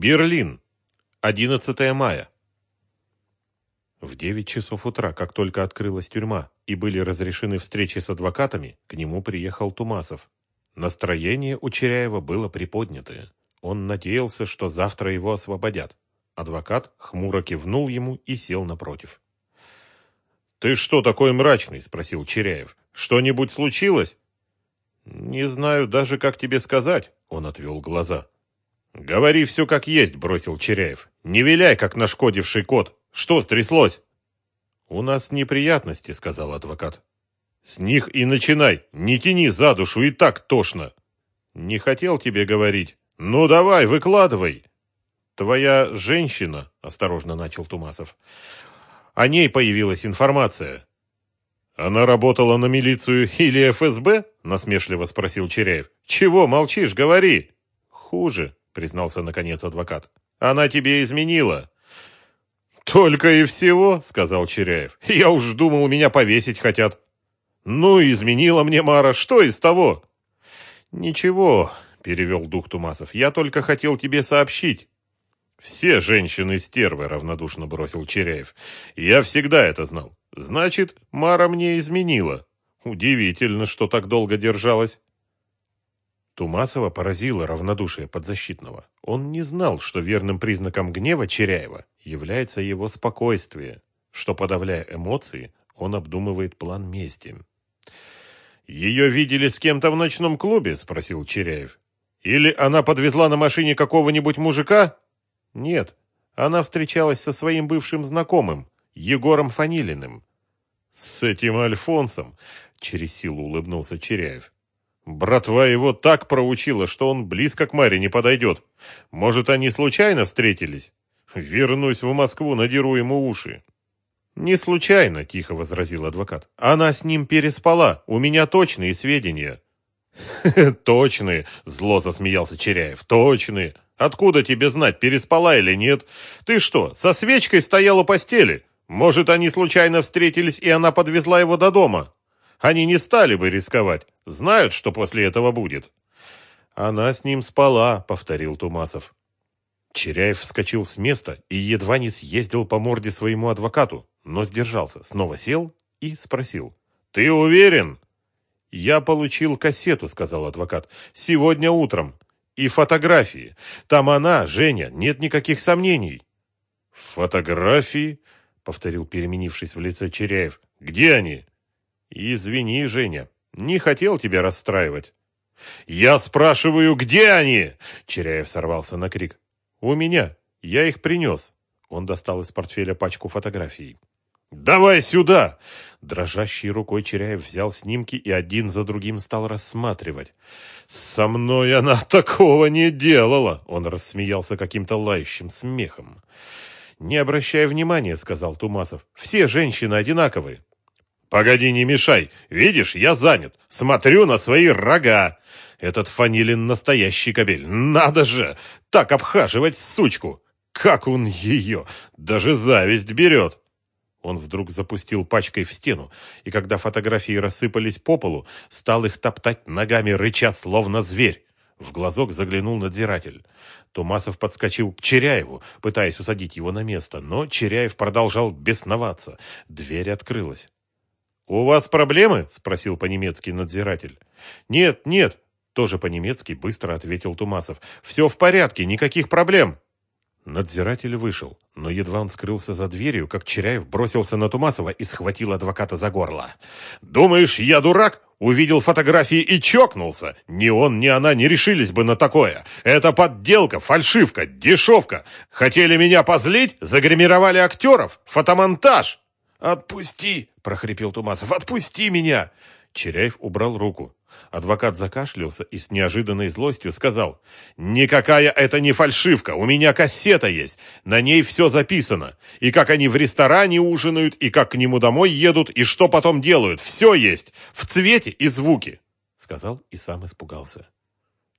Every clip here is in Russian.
Берлин. 11 мая. В девять часов утра, как только открылась тюрьма и были разрешены встречи с адвокатами, к нему приехал Тумасов. Настроение у Черяева было приподнятое. Он надеялся, что завтра его освободят. Адвокат хмуро кивнул ему и сел напротив. «Ты что такой мрачный?» – спросил Черяев. «Что-нибудь случилось?» «Не знаю даже, как тебе сказать», – он отвел глаза. «Говори все как есть», — бросил Черяев. «Не виляй, как нашкодивший кот. Что стряслось?» «У нас неприятности», — сказал адвокат. «С них и начинай. Не тяни за душу, и так тошно». «Не хотел тебе говорить. Ну давай, выкладывай». «Твоя женщина», — осторожно начал Тумасов. «О ней появилась информация». «Она работала на милицию или ФСБ?» — насмешливо спросил Черяев. «Чего молчишь? Говори!» «Хуже», признался наконец адвокат. Она тебе изменила. Только и всего, сказал Черяев. Я уж думал, меня повесить хотят. Ну, изменила мне Мара, что из того? Ничего, перевел дух Тумасов. Я только хотел тебе сообщить. Все женщины стервы, равнодушно бросил Черяев. Я всегда это знал. Значит, Мара мне изменила. Удивительно, что так долго держалась. Тумасова поразило равнодушие подзащитного. Он не знал, что верным признаком гнева Черяева является его спокойствие, что, подавляя эмоции, он обдумывает план мести. «Ее видели с кем-то в ночном клубе?» – спросил Черяев. «Или она подвезла на машине какого-нибудь мужика?» «Нет, она встречалась со своим бывшим знакомым, Егором Фанилиным». «С этим Альфонсом?» – через силу улыбнулся Черяев. Братва его так проучила, что он близко к Маре не подойдет. Может, они случайно встретились? Вернусь в Москву, надеру ему уши. «Не случайно», — тихо возразил адвокат. «Она с ним переспала. У меня точные сведения». «Точные!» — зло засмеялся Черяев. «Точные! Откуда тебе знать, переспала или нет? Ты что, со свечкой стоял у постели? Может, они случайно встретились, и она подвезла его до дома?» Они не стали бы рисковать. Знают, что после этого будет. Она с ним спала, повторил Тумасов. Черяев вскочил с места и едва не съездил по морде своему адвокату, но сдержался, снова сел и спросил. «Ты уверен?» «Я получил кассету», — сказал адвокат, — «сегодня утром. И фотографии. Там она, Женя, нет никаких сомнений». «Фотографии?» — повторил, переменившись в лице Черяев. «Где они?» «Извини, Женя, не хотел тебя расстраивать». «Я спрашиваю, где они?» Черяев сорвался на крик. «У меня. Я их принес». Он достал из портфеля пачку фотографий. «Давай сюда!» Дрожащей рукой Черяев взял снимки и один за другим стал рассматривать. «Со мной она такого не делала!» Он рассмеялся каким-то лающим смехом. «Не обращай внимания», — сказал Тумасов. «Все женщины одинаковые. «Погоди, не мешай. Видишь, я занят. Смотрю на свои рога. Этот Фанилин настоящий кобель. Надо же! Так обхаживать сучку! Как он ее! Даже зависть берет!» Он вдруг запустил пачкой в стену, и когда фотографии рассыпались по полу, стал их топтать ногами, рыча, словно зверь. В глазок заглянул надзиратель. Тумасов подскочил к Черяеву, пытаясь усадить его на место, но Черяев продолжал бесноваться. Дверь открылась. «У вас проблемы?» – спросил по-немецки надзиратель. «Нет, нет», – тоже по-немецки быстро ответил Тумасов. «Все в порядке, никаких проблем». Надзиратель вышел, но едва он скрылся за дверью, как Черяев бросился на Тумасова и схватил адвоката за горло. «Думаешь, я дурак? Увидел фотографии и чокнулся. Ни он, ни она не решились бы на такое. Это подделка, фальшивка, дешевка. Хотели меня позлить? Загримировали актеров? Фотомонтаж!» «Отпусти!» – прохрипел Тумасов. «Отпусти меня!» Черяев убрал руку. Адвокат закашлялся и с неожиданной злостью сказал. «Никакая это не фальшивка, у меня кассета есть, на ней все записано. И как они в ресторане ужинают, и как к нему домой едут, и что потом делают, все есть, в цвете и звуке!» Сказал и сам испугался.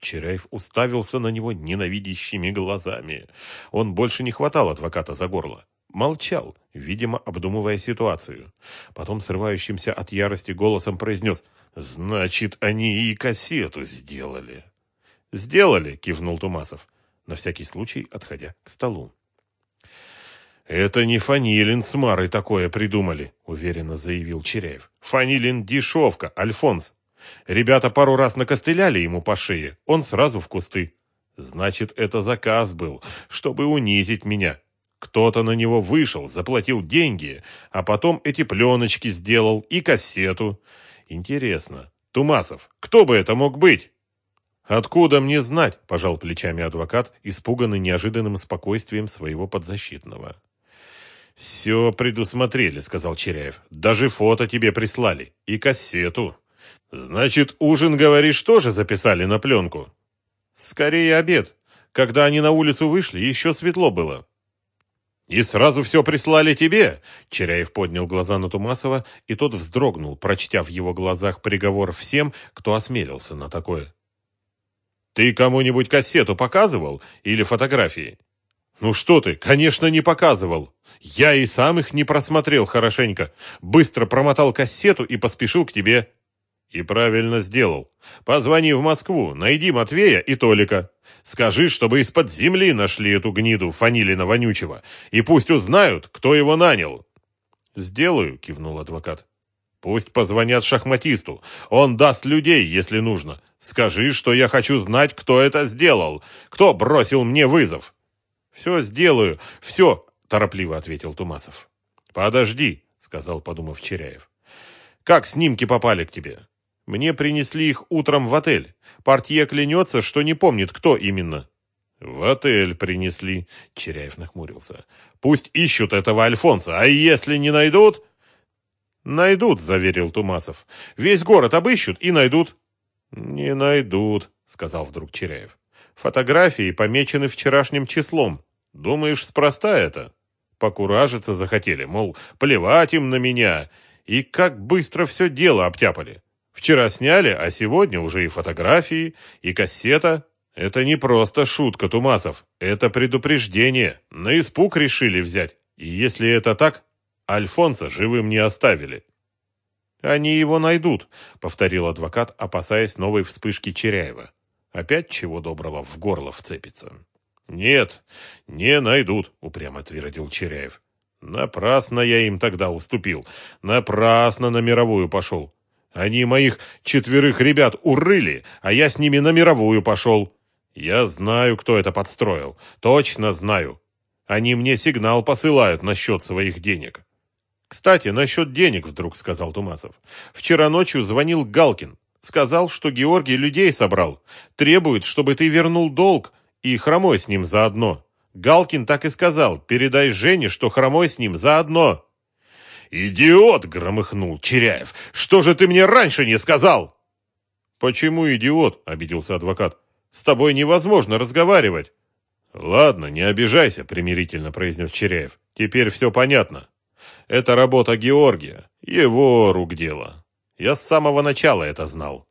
Черяев уставился на него ненавидящими глазами. Он больше не хватал адвоката за горло. Молчал, видимо, обдумывая ситуацию. Потом срывающимся от ярости голосом произнес «Значит, они и кассету сделали». «Сделали», — кивнул Тумасов. на всякий случай отходя к столу. «Это не Фанилин с Марой такое придумали», — уверенно заявил Черяев. «Фанилин дешевка, Альфонс. Ребята пару раз накостыляли ему по шее, он сразу в кусты. Значит, это заказ был, чтобы унизить меня. Кто-то на него вышел, заплатил деньги, а потом эти пленочки сделал и кассету. Интересно, Тумасов, кто бы это мог быть?» «Откуда мне знать?» – пожал плечами адвокат, испуганный неожиданным спокойствием своего подзащитного. «Все предусмотрели», — сказал Черяев. «Даже фото тебе прислали. И кассету. Значит, ужин, говоришь, тоже записали на пленку?» «Скорее обед. Когда они на улицу вышли, еще светло было». «И сразу все прислали тебе?» Черяев поднял глаза на Тумасова, и тот вздрогнул, прочтя в его глазах приговор всем, кто осмелился на такое. «Ты кому-нибудь кассету показывал или фотографии?» «Ну что ты, конечно, не показывал. Я и сам их не просмотрел хорошенько. Быстро промотал кассету и поспешил к тебе. И правильно сделал. Позвони в Москву, найди Матвея и Толика. Скажи, чтобы из-под земли нашли эту гниду Фанилина Вонючего, и пусть узнают, кто его нанял. Сделаю, кивнул адвокат. Пусть позвонят шахматисту. Он даст людей, если нужно. Скажи, что я хочу знать, кто это сделал, кто бросил мне вызов. Все сделаю, все, торопливо ответил Тумасов. Подожди, сказал, подумав Черяев. Как снимки попали к тебе? Мне принесли их утром в отель. Портье клянется, что не помнит, кто именно. В отель принесли, Черяев нахмурился. Пусть ищут этого Альфонса, а если не найдут... Найдут, заверил Тумасов. Весь город обыщут и найдут. Не найдут, сказал вдруг Черяев. Фотографии помечены вчерашним числом. Думаешь, спроста это? покуражиться захотели, мол, плевать им на меня. И как быстро все дело обтяпали. Вчера сняли, а сегодня уже и фотографии, и кассета. Это не просто шутка, Тумасов. Это предупреждение. На испуг решили взять. И если это так, Альфонса живым не оставили. «Они его найдут», — повторил адвокат, опасаясь новой вспышки Черяева. Опять чего доброго в горло вцепится. «Нет, не найдут», — упрямо твердил Черяев. «Напрасно я им тогда уступил. Напрасно на мировую пошел. Они моих четверых ребят урыли, а я с ними на мировую пошел. Я знаю, кто это подстроил. Точно знаю. Они мне сигнал посылают насчет своих денег». «Кстати, насчет денег», — вдруг сказал Тумасов. «Вчера ночью звонил Галкин. Сказал, что Георгий людей собрал. Требует, чтобы ты вернул долг, и Хромой с ним заодно. Галкин так и сказал, передай Жене, что Хромой с ним заодно. «Идиот!» — громыхнул Черяев. «Что же ты мне раньше не сказал?» «Почему идиот?» — обиделся адвокат. «С тобой невозможно разговаривать». «Ладно, не обижайся», — примирительно произнес Черяев. «Теперь все понятно. Это работа Георгия, его рук дело. Я с самого начала это знал».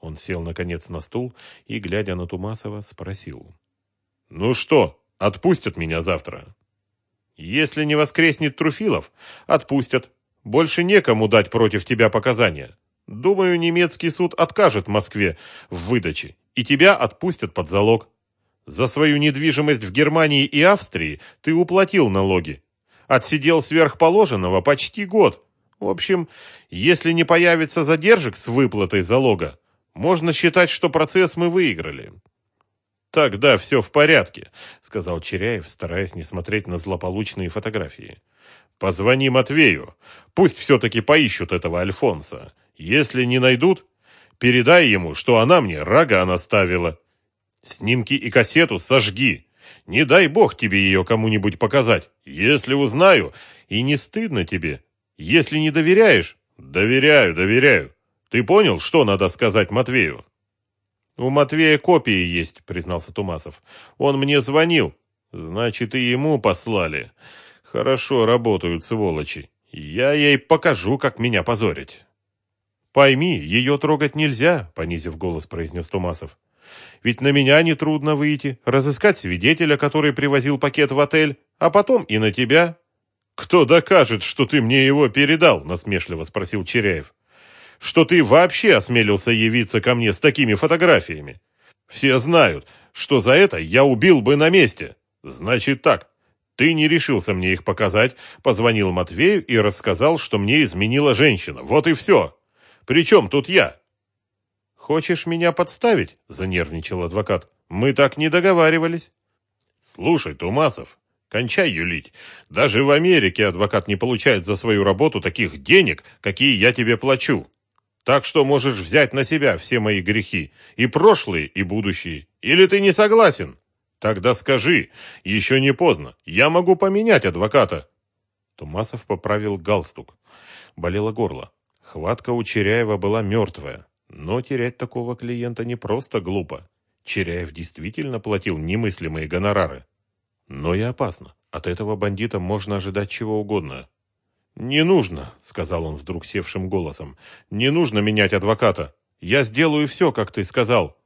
Он сел, наконец, на стул и, глядя на Тумасова, спросил. «Ну что, отпустят меня завтра?» «Если не воскреснет Труфилов, отпустят. Больше некому дать против тебя показания. Думаю, немецкий суд откажет Москве в выдаче, и тебя отпустят под залог. За свою недвижимость в Германии и Австрии ты уплатил налоги. Отсидел сверхположенного почти год. В общем, если не появится задержек с выплатой залога, можно считать, что процесс мы выиграли. «Тогда все в порядке», — сказал Черяев, стараясь не смотреть на злополучные фотографии. «Позвони Матвею. Пусть все-таки поищут этого Альфонса. Если не найдут, передай ему, что она мне рога наставила. Снимки и кассету сожги. Не дай бог тебе ее кому-нибудь показать. Если узнаю, и не стыдно тебе. Если не доверяешь, доверяю, доверяю. Ты понял, что надо сказать Матвею?» «У Матвея копии есть», — признался Тумасов. «Он мне звонил». «Значит, и ему послали. Хорошо работают сволочи. Я ей покажу, как меня позорить». «Пойми, ее трогать нельзя», — понизив голос, произнес Тумасов. «Ведь на меня нетрудно выйти, разыскать свидетеля, который привозил пакет в отель, а потом и на тебя». «Кто докажет, что ты мне его передал?» — насмешливо спросил Черяев что ты вообще осмелился явиться ко мне с такими фотографиями. Все знают, что за это я убил бы на месте. Значит так, ты не решился мне их показать, позвонил Матвею и рассказал, что мне изменила женщина. Вот и все. Причем тут я? Хочешь меня подставить? Занервничал адвокат. Мы так не договаривались. Слушай, Тумасов, кончай юлить. Даже в Америке адвокат не получает за свою работу таких денег, какие я тебе плачу. Так что можешь взять на себя все мои грехи, и прошлые, и будущие. Или ты не согласен? Тогда скажи, еще не поздно, я могу поменять адвоката. Тумасов поправил галстук. Болело горло. Хватка у Черяева была мертвая. Но терять такого клиента не просто глупо. Черяев действительно платил немыслимые гонорары. Но и опасно. От этого бандита можно ожидать чего угодно. «Не нужно», — сказал он вдруг севшим голосом. «Не нужно менять адвоката. Я сделаю все, как ты сказал.